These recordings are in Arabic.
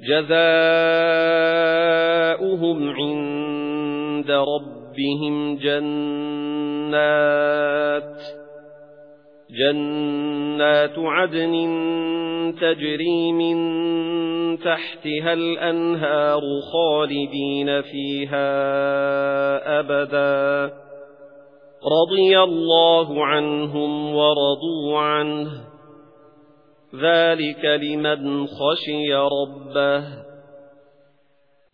جَزَاؤُهُمْ عِندَ رَبِّهِمْ جَنَّاتٌ جَنَّاتُ عَدْنٍ تَجْرِي مِن تَحْتِهَا الْأَنْهَارُ خَالِدِينَ فِيهَا أَبَدًا. رَضِيَ اللَّهُ عَنْهُمْ وَرَضُوا عَنْهُ. ذَلِكَ لِمَنْ خَشِيَ رَبَّهُ.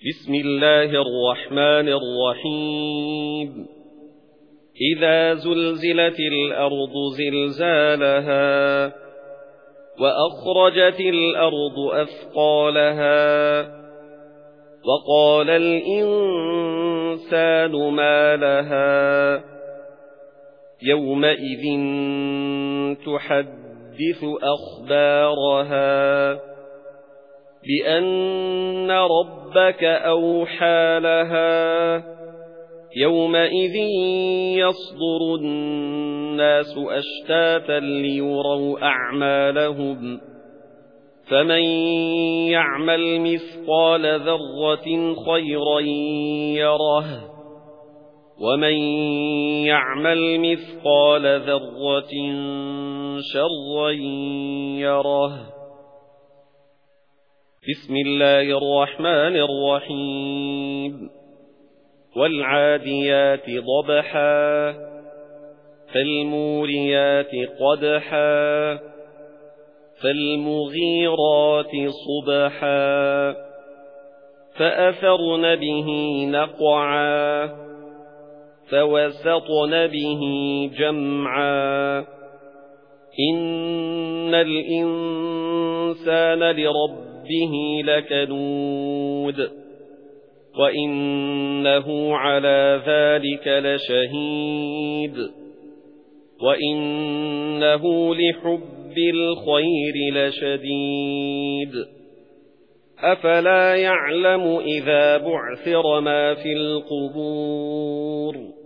بسم الله الرحمن الرحيم. إذا زلزلت الأرض زلزالها وأخرجت الأرض أثقالها وقال الإنسان ما لها يومئذ تحدث أخبارها بأن ربك أوحى لها يومئذ يصدر الناس أشتاتا ليروا أعمالهم فمن يعمل مثقال ذرة خيرا يره وَمَن يَعْمَلْ مِثْقَالَ ذَرَّةٍ شَرًّا يَرَهُ. بِسْمِ اللَّهِ الرَّحْمَنِ الرَّحِيمِ. وَالْعَادِيَاتِ ضَبْحًا فَالْمُورِيَاتِ قَدْحًا فَالْمُغِيرَاتِ صُبْحًا. فَأَثَرْنَ بِهِ نَقْعًا فَوَسَطْنَ بِهِ جَمْعًا. إِنَّ الْإِنسَانَ لِرَبِّهِ لَكَنُودٌ وَإِنَّهُ عَلَى ذَلِكَ لَشَهِيدٌ وَإِنَّهُ لِحُبِّ الْخَيْرِ لَشَدِيدٌ أَفَلَا يَعْلَمُ إِذَا بُعْثِرَ مَا فِي الْقُبُورِ